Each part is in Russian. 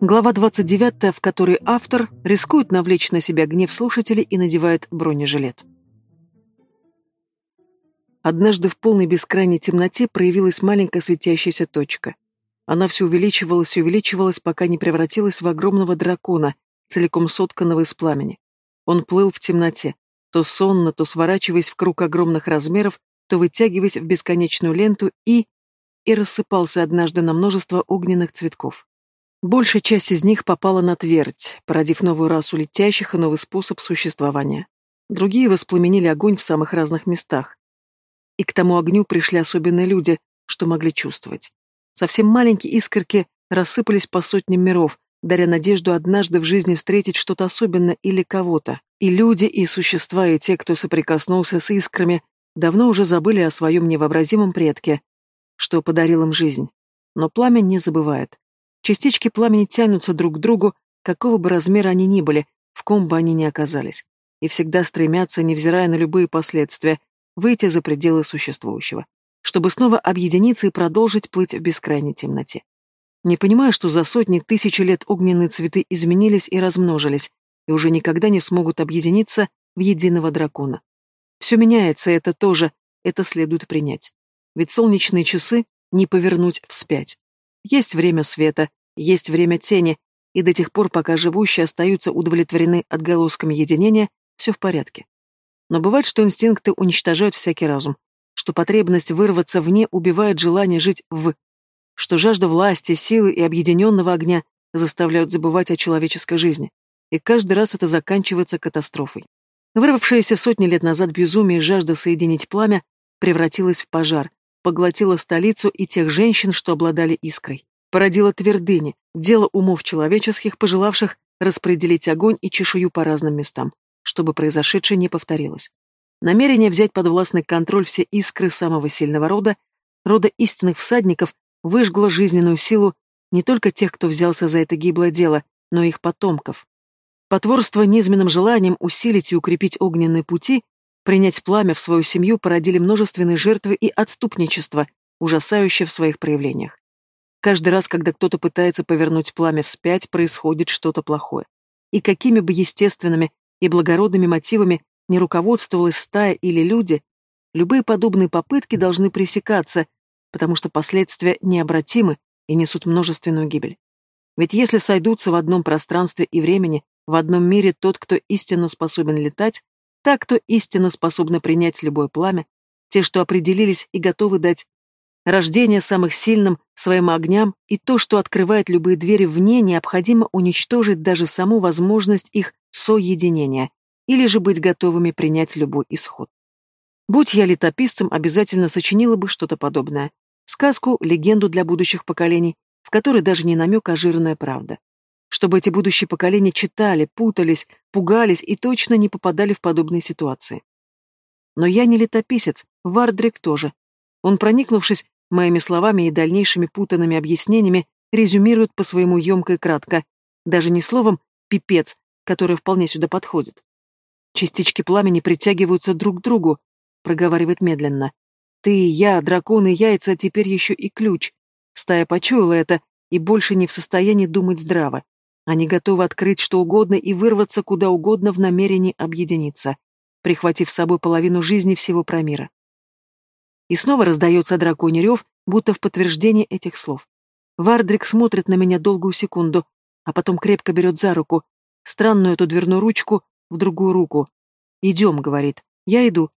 Глава 29, в которой автор рискует навлечь на себя гнев слушателей и надевает бронежилет. Однажды в полной бескрайней темноте проявилась маленькая светящаяся точка. Она все увеличивалась и увеличивалась, пока не превратилась в огромного дракона, целиком сотканного из пламени. Он плыл в темноте, то сонно, то сворачиваясь в круг огромных размеров, то вытягиваясь в бесконечную ленту и... и рассыпался однажды на множество огненных цветков. Большая часть из них попала на твердь, породив новую расу летящих и новый способ существования. Другие воспламенили огонь в самых разных местах. И к тому огню пришли особенные люди, что могли чувствовать. Совсем маленькие искорки рассыпались по сотням миров, даря надежду однажды в жизни встретить что-то особенное или кого-то. И люди, и существа, и те, кто соприкоснулся с искрами, давно уже забыли о своем невообразимом предке, что подарил им жизнь. Но пламя не забывает. Частички пламени тянутся друг к другу, какого бы размера они ни были, в ком бы они ни оказались, и всегда стремятся, невзирая на любые последствия, выйти за пределы существующего, чтобы снова объединиться и продолжить плыть в бескрайней темноте. Не понимая, что за сотни тысяч лет огненные цветы изменились и размножились, и уже никогда не смогут объединиться в единого дракона. Все меняется, это тоже, это следует принять. Ведь солнечные часы не повернуть вспять. Есть время света, есть время тени, и до тех пор, пока живущие остаются удовлетворены отголосками единения, все в порядке. Но бывает, что инстинкты уничтожают всякий разум, что потребность вырваться вне убивает желание жить в, что жажда власти, силы и объединенного огня заставляют забывать о человеческой жизни. И каждый раз это заканчивается катастрофой. Вырвавшееся сотни лет назад безумие и жажда соединить пламя превратилось в пожар, поглотила столицу и тех женщин, что обладали искрой. Породила твердыни, дело умов человеческих, пожелавших распределить огонь и чешую по разным местам, чтобы произошедшее не повторилось. Намерение взять под властный контроль все искры самого сильного рода, рода истинных всадников, выжгло жизненную силу не только тех, кто взялся за это гиблое дело, но и их потомков. Потворство низменным желанием усилить и укрепить огненные пути Принять пламя в свою семью породили множественные жертвы и отступничество, ужасающее в своих проявлениях. Каждый раз, когда кто-то пытается повернуть пламя вспять, происходит что-то плохое. И какими бы естественными и благородными мотивами не руководствовалась стая или люди, любые подобные попытки должны пресекаться, потому что последствия необратимы и несут множественную гибель. Ведь если сойдутся в одном пространстве и времени, в одном мире тот, кто истинно способен летать, так, кто истинно способны принять любое пламя, те, что определились и готовы дать рождение самых сильным своим огням, и то, что открывает любые двери вне, необходимо уничтожить даже саму возможность их соединения, или же быть готовыми принять любой исход. Будь я летописцем, обязательно сочинила бы что-то подобное. Сказку, легенду для будущих поколений, в которой даже не намек, а жирная правда чтобы эти будущие поколения читали, путались, пугались и точно не попадали в подобные ситуации. Но я не летописец, Вардрик тоже. Он, проникнувшись моими словами и дальнейшими путанными объяснениями, резюмирует по своему емко и кратко, даже не словом «пипец», которое вполне сюда подходит. Частички пламени притягиваются друг к другу, проговаривает медленно. Ты, я, драконы, яйца, а теперь еще и ключ. Стая почуяла это и больше не в состоянии думать здраво. Они готовы открыть что угодно и вырваться куда угодно в намерении объединиться, прихватив с собой половину жизни всего промира. И снова раздается драконий рев, будто в подтверждение этих слов. Вардрик смотрит на меня долгую секунду, а потом крепко берет за руку, странную эту дверную ручку, в другую руку. «Идем», — говорит. «Я иду».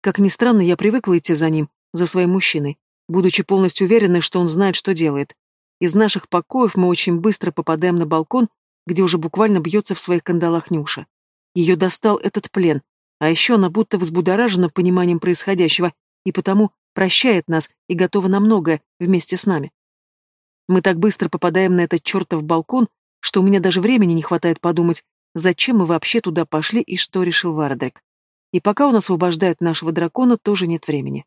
Как ни странно, я привыкла идти за ним, за своим мужчиной, будучи полностью уверенной, что он знает, что делает. Из наших покоев мы очень быстро попадаем на балкон, где уже буквально бьется в своих кандалах Нюша. Ее достал этот плен, а еще она будто взбудоражена пониманием происходящего и потому прощает нас и готова на многое вместе с нами. Мы так быстро попадаем на этот чертов балкон, что у меня даже времени не хватает подумать, зачем мы вообще туда пошли и что решил Вардрик. И пока он освобождает нашего дракона, тоже нет времени.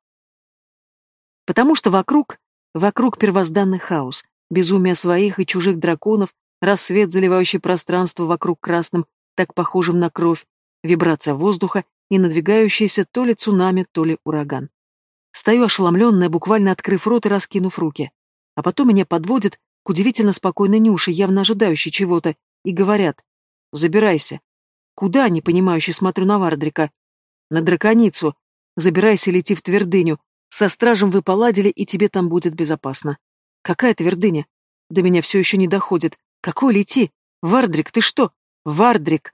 Потому что вокруг, вокруг первозданный хаос, безумие своих и чужих драконов, рассвет, заливающий пространство вокруг красным, так похожим на кровь, вибрация воздуха и надвигающийся то ли цунами, то ли ураган. Стою ошеломленная, буквально открыв рот и раскинув руки. А потом меня подводят к удивительно спокойной Нюше, явно ожидающей чего-то, и говорят «Забирайся». Куда, непонимающе смотрю на Вардрика? На драконицу. Забирайся, лети в твердыню. Со стражем вы поладили, и тебе там будет безопасно. Какая твердыня? До меня все еще не доходит. Какой лети? Вардрик, ты что? Вардрик!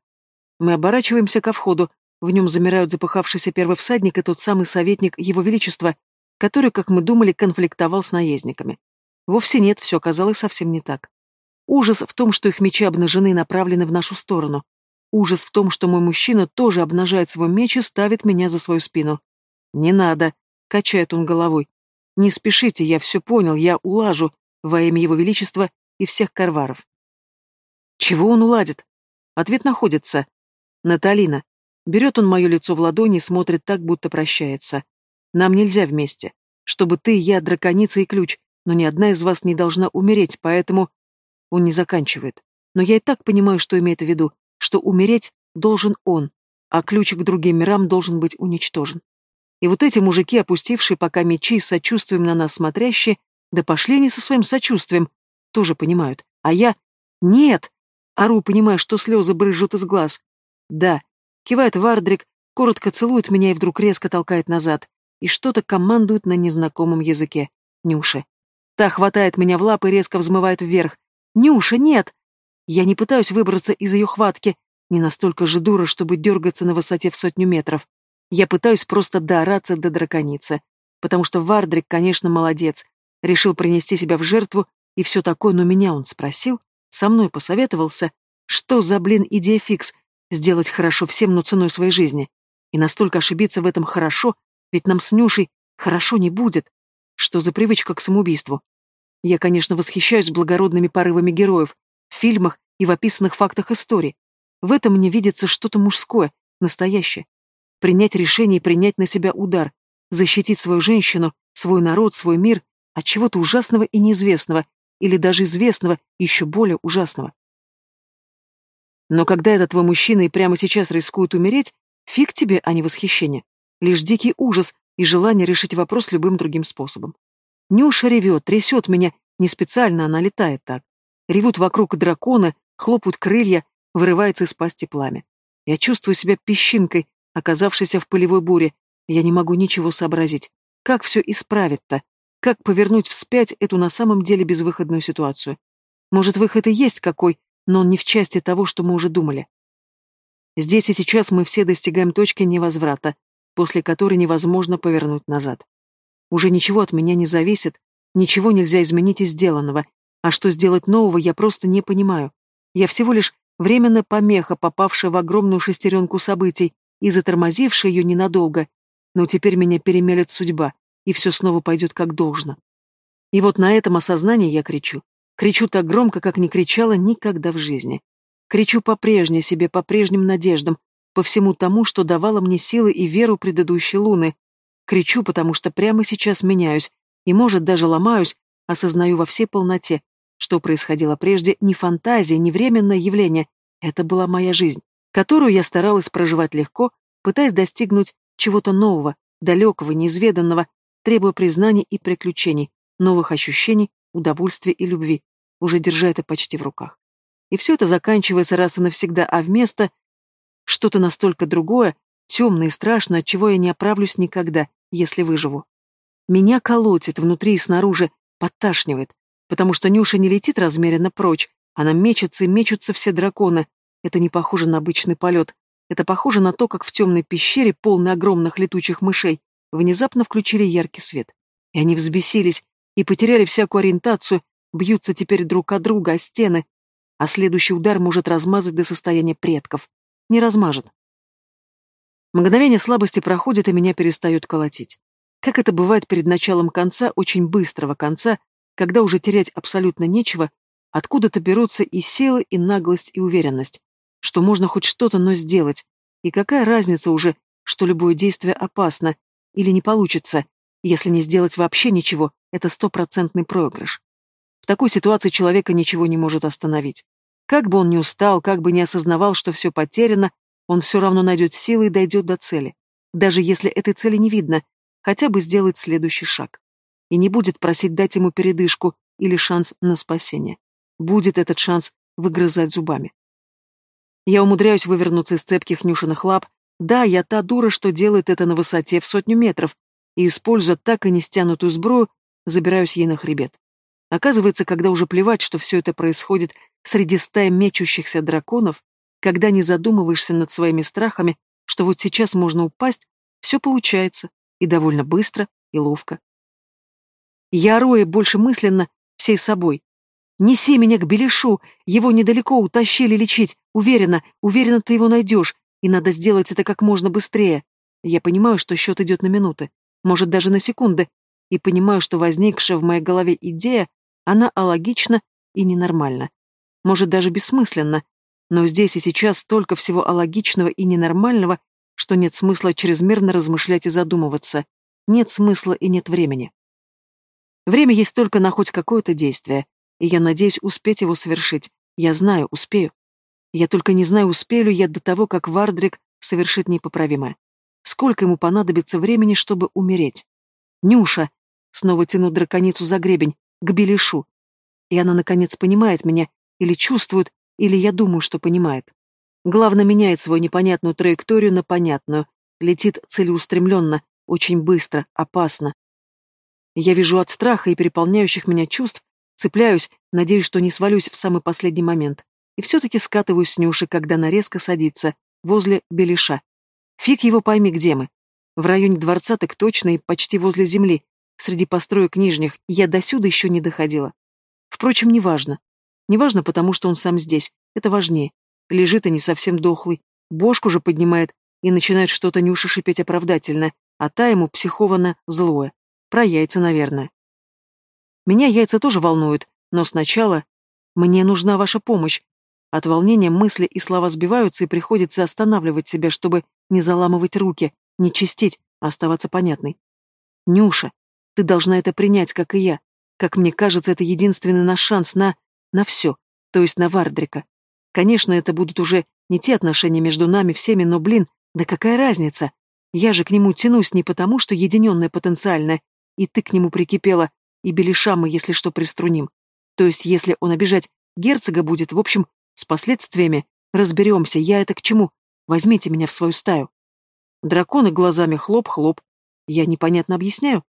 Мы оборачиваемся ко входу. В нем замирают запыхавшийся первый всадник и тот самый советник Его Величества, который, как мы думали, конфликтовал с наездниками. Вовсе нет, все оказалось совсем не так. Ужас в том, что их мечи обнажены и направлены в нашу сторону. Ужас в том, что мой мужчина тоже обнажает свой меч и ставит меня за свою спину. «Не надо», — качает он головой. «Не спешите, я все понял, я улажу, во имя Его Величества и всех карваров». Чего он уладит? Ответ находится. Наталина. Берет он мое лицо в ладони и смотрит так, будто прощается. Нам нельзя вместе. Чтобы ты, я, драконица и ключ, но ни одна из вас не должна умереть, поэтому... Он не заканчивает. Но я и так понимаю, что имеет в виду, что умереть должен он, а ключ к другим мирам должен быть уничтожен. И вот эти мужики, опустившие пока мечи, с сочувствием на нас смотрящие, да пошли они со своим сочувствием, тоже понимают. А я... Нет! Ору, понимая, что слезы брызжут из глаз. Да. Кивает Вардрик, коротко целует меня и вдруг резко толкает назад. И что-то командует на незнакомом языке. Нюша. Та хватает меня в лапы и резко взмывает вверх. «Нюша, нет!» Я не пытаюсь выбраться из ее хватки, не настолько же дура, чтобы дергаться на высоте в сотню метров. Я пытаюсь просто доораться до драконицы. Потому что Вардрик, конечно, молодец. Решил принести себя в жертву и все такое, но меня он спросил, со мной посоветовался, что за, блин, идея фикс, сделать хорошо всем, но ценой своей жизни. И настолько ошибиться в этом хорошо, ведь нам с Нюшей хорошо не будет. Что за привычка к самоубийству? Я, конечно, восхищаюсь благородными порывами героев, в фильмах и в описанных фактах истории. В этом мне видится что-то мужское, настоящее. Принять решение и принять на себя удар, защитить свою женщину, свой народ, свой мир от чего-то ужасного и неизвестного, или даже известного, еще более ужасного. Но когда этот твой мужчина и прямо сейчас рискует умереть, фиг тебе, а не восхищение. Лишь дикий ужас и желание решить вопрос любым другим способом. Нюша ревет, трясет меня, не специально она летает так. Ревут вокруг дракона, хлопают крылья, вырывается из пасти пламя. Я чувствую себя песчинкой, оказавшейся в полевой буре. Я не могу ничего сообразить. Как все исправить-то? Как повернуть вспять эту на самом деле безвыходную ситуацию? Может, выход и есть какой, но он не в части того, что мы уже думали. Здесь и сейчас мы все достигаем точки невозврата, после которой невозможно повернуть назад. Уже ничего от меня не зависит, ничего нельзя изменить из сделанного, а что сделать нового, я просто не понимаю. Я всего лишь временно помеха, попавшая в огромную шестеренку событий и затормозившая ее ненадолго. Но теперь меня перемелет судьба, и все снова пойдет как должно. И вот на этом осознании я кричу. Кричу так громко, как не кричала никогда в жизни. Кричу по прежней себе, по прежним надеждам, по всему тому, что давало мне силы и веру предыдущей луны. Кричу, потому что прямо сейчас меняюсь, и, может, даже ломаюсь, осознаю во всей полноте, что происходило прежде не фантазия, не временное явление, это была моя жизнь, которую я старалась проживать легко, пытаясь достигнуть чего-то нового, далекого, неизведанного, требуя признаний и приключений, новых ощущений, удовольствия и любви, уже держа это почти в руках. И все это заканчивается раз и навсегда, а вместо что-то настолько другое, темное и страшное, от чего я не оправлюсь никогда, если выживу. Меня колотит внутри и снаружи, подташнивает, потому что Нюша не летит размеренно прочь, она мечется и мечутся все драконы. Это не похоже на обычный полет. Это похоже на то, как в темной пещере, полной огромных летучих мышей, внезапно включили яркий свет. И они взбесились и потеряли всякую ориентацию, бьются теперь друг от друга о стены, а следующий удар может размазать до состояния предков. Не размажет. Мгновение слабости проходит, и меня перестают колотить. Как это бывает перед началом конца, очень быстрого конца, когда уже терять абсолютно нечего, откуда-то берутся и силы, и наглость, и уверенность, что можно хоть что-то, но сделать, и какая разница уже, что любое действие опасно, или не получится, если не сделать вообще ничего, это стопроцентный проигрыш. В такой ситуации человека ничего не может остановить. Как бы он ни устал, как бы не осознавал, что все потеряно, он все равно найдет силы и дойдет до цели. Даже если этой цели не видно, хотя бы сделает следующий шаг и не будет просить дать ему передышку, или шанс на спасение. Будет этот шанс выгрызать зубами. Я умудряюсь вывернуться из цепких нюшиных лап. Да, я та дура, что делает это на высоте в сотню метров, и, используя так и не стянутую сбрую, забираюсь ей на хребет. Оказывается, когда уже плевать, что все это происходит среди стаи мечущихся драконов, когда не задумываешься над своими страхами, что вот сейчас можно упасть, все получается, и довольно быстро, и ловко. Я роя больше мысленно, всей собой. Неси меня к Белишу, его недалеко утащили лечить, уверена, уверена, ты его найдешь, и надо сделать это как можно быстрее. Я понимаю, что счет идет на минуты, может даже на секунды, и понимаю, что возникшая в моей голове идея, она алогична и ненормальна. Может, даже бессмысленно. Но здесь и сейчас столько всего алогичного и ненормального, что нет смысла чрезмерно размышлять и задумываться. Нет смысла и нет времени. Время есть только на хоть какое-то действие, и я надеюсь успеть его совершить. Я знаю, успею. Я только не знаю, успею ли я до того, как Вардрик совершит непоправимое. Сколько ему понадобится времени, чтобы умереть? Нюша! Снова тяну драконицу за гребень, к Белишу. И она, наконец, понимает меня, или чувствует, или я думаю, что понимает. Главное, меняет свою непонятную траекторию на понятную, летит целеустремленно, очень быстро, опасно. Я вижу от страха и переполняющих меня чувств, цепляюсь, надеюсь, что не свалюсь в самый последний момент. И все-таки скатываюсь с Нюши, когда она резко садится, возле Белиша. Фиг его пойми, где мы. В районе дворца так точно и почти возле земли, среди построек нижних, я досюда еще не доходила. Впрочем, неважно. Неважно, потому что он сам здесь, это важнее. Лежит и не совсем дохлый, бошку же поднимает и начинает что-то Нюша шипеть оправдательно, а та ему психованно злое. Про яйца, наверное. Меня яйца тоже волнуют, но сначала... Мне нужна ваша помощь. От волнения мысли и слова сбиваются, и приходится останавливать себя, чтобы не заламывать руки, не чистить, а оставаться понятной. Нюша, ты должна это принять, как и я. Как мне кажется, это единственный наш шанс на... на все, то есть на Вардрика. Конечно, это будут уже не те отношения между нами всеми, но, блин, да какая разница? Я же к нему тянусь не потому, что единенное потенциальное, и ты к нему прикипела, и белиша мы, если что, приструним. То есть, если он обижать герцога будет, в общем, с последствиями, разберемся, я это к чему? Возьмите меня в свою стаю. Драконы глазами хлоп-хлоп. Я непонятно объясняю.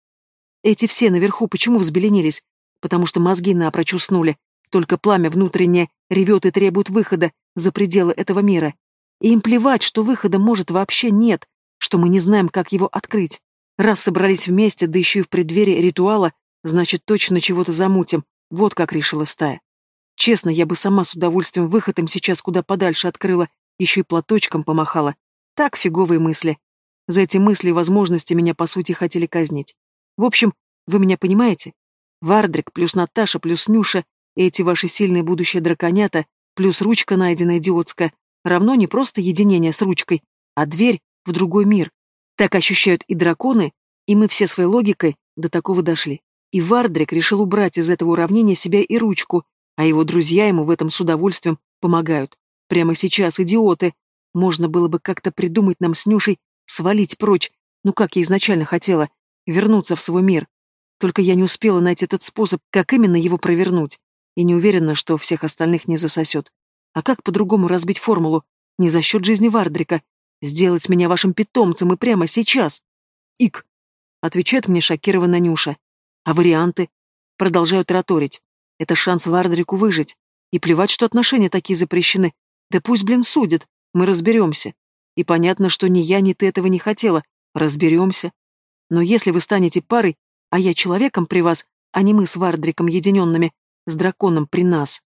Эти все наверху почему взбеленились? Потому что мозги напрочь уснули. Только пламя внутреннее ревет и требует выхода за пределы этого мира. И им плевать, что выхода может вообще нет, что мы не знаем, как его открыть. Раз собрались вместе, да еще и в преддверии ритуала, значит, точно чего-то замутим. Вот как решила стая. Честно, я бы сама с удовольствием выход им сейчас куда подальше открыла, еще и платочком помахала. Так фиговые мысли. За эти мысли и возможности меня, по сути, хотели казнить. В общем, вы меня понимаете? Вардрик плюс Наташа плюс Нюша и эти ваши сильные будущие драконята плюс ручка найденная идиотская равно не просто единение с ручкой, а дверь в другой мир, так ощущают и драконы, и мы все своей логикой до такого дошли. И Вардрик решил убрать из этого уравнения себя и ручку, а его друзья ему в этом с удовольствием помогают. Прямо сейчас, идиоты. Можно было бы как-то придумать нам с Нюшей свалить прочь, ну как я изначально хотела, вернуться в свой мир. Только я не успела найти этот способ, как именно его провернуть, и не уверена, что всех остальных не засосет. А как по-другому разбить формулу? Не за счет жизни Вардрика, Сделать меня вашим питомцем и прямо сейчас. Ик. Отвечает мне шокированная Нюша. А варианты? Продолжаю тараторить. Это шанс Вардрику выжить. И плевать, что отношения такие запрещены. Да пусть, блин, судят. Мы разберемся. И понятно, что ни я, ни ты этого не хотела. Разберемся. Но если вы станете парой, а я человеком при вас, а не мы с Вардриком единенными, с драконом при нас.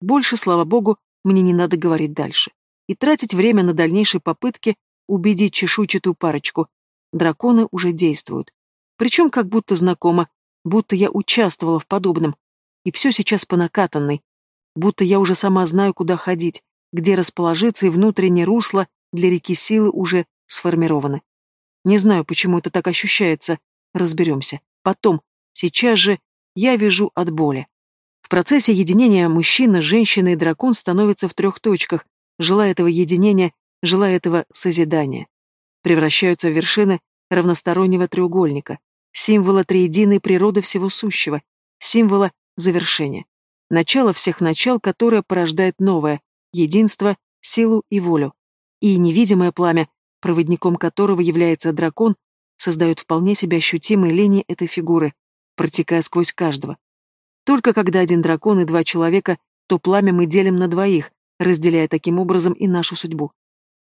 Больше, слава богу, мне не надо говорить дальше и тратить время на дальнейшие попытки убедить чешуйчатую парочку. Драконы уже действуют. Причем как будто знакомо, будто я участвовала в подобном. И все сейчас по накатанной. Будто я уже сама знаю, куда ходить, где расположиться, и внутреннее русло для реки силы уже сформированы. Не знаю, почему это так ощущается. Разберемся. Потом. Сейчас же я вижу от боли. В процессе единения мужчина, женщина и дракон становятся в трех точках, желая этого единения, желая этого созидания. Превращаются в вершины равностороннего треугольника, символа триединой природы всего сущего, символа завершение. Начало всех начал, которое порождает новое, единство, силу и волю. И невидимое пламя, проводником которого является дракон, создает вполне себе ощутимые линии этой фигуры, протекая сквозь каждого. Только когда один дракон и два человека, то пламя мы делим на двоих, разделяя таким образом и нашу судьбу.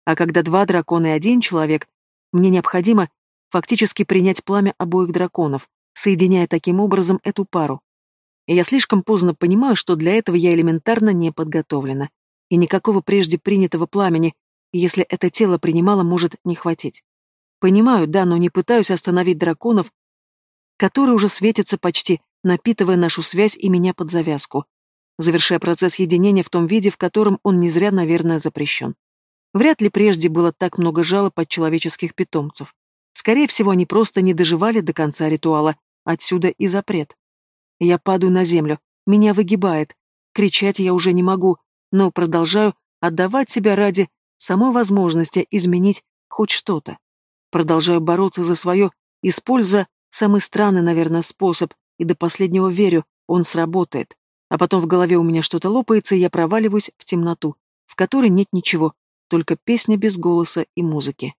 А когда два дракона и один человек, мне необходимо фактически принять пламя обоих драконов, соединяя таким образом эту пару. И я слишком поздно понимаю, что для этого я элементарно не подготовлена. И никакого прежде принятого пламени, если это тело принимало, может не хватить. Понимаю, да, но не пытаюсь остановить драконов, которые уже светятся почти, напитывая нашу связь и меня под завязку, завершая процесс единения в том виде, в котором он не зря, наверное, запрещен. Вряд ли прежде было так много жалоб от человеческих питомцев. Скорее всего, они просто не доживали до конца ритуала, отсюда и запрет. Я падаю на землю, меня выгибает. Кричать я уже не могу, но продолжаю отдавать себя ради самой возможности изменить хоть что-то. Продолжаю бороться за свое, используя самый странный, наверное, способ, и до последнего верю, он сработает. А потом в голове у меня что-то лопается, и я проваливаюсь в темноту, в которой нет ничего, только песня без голоса и музыки.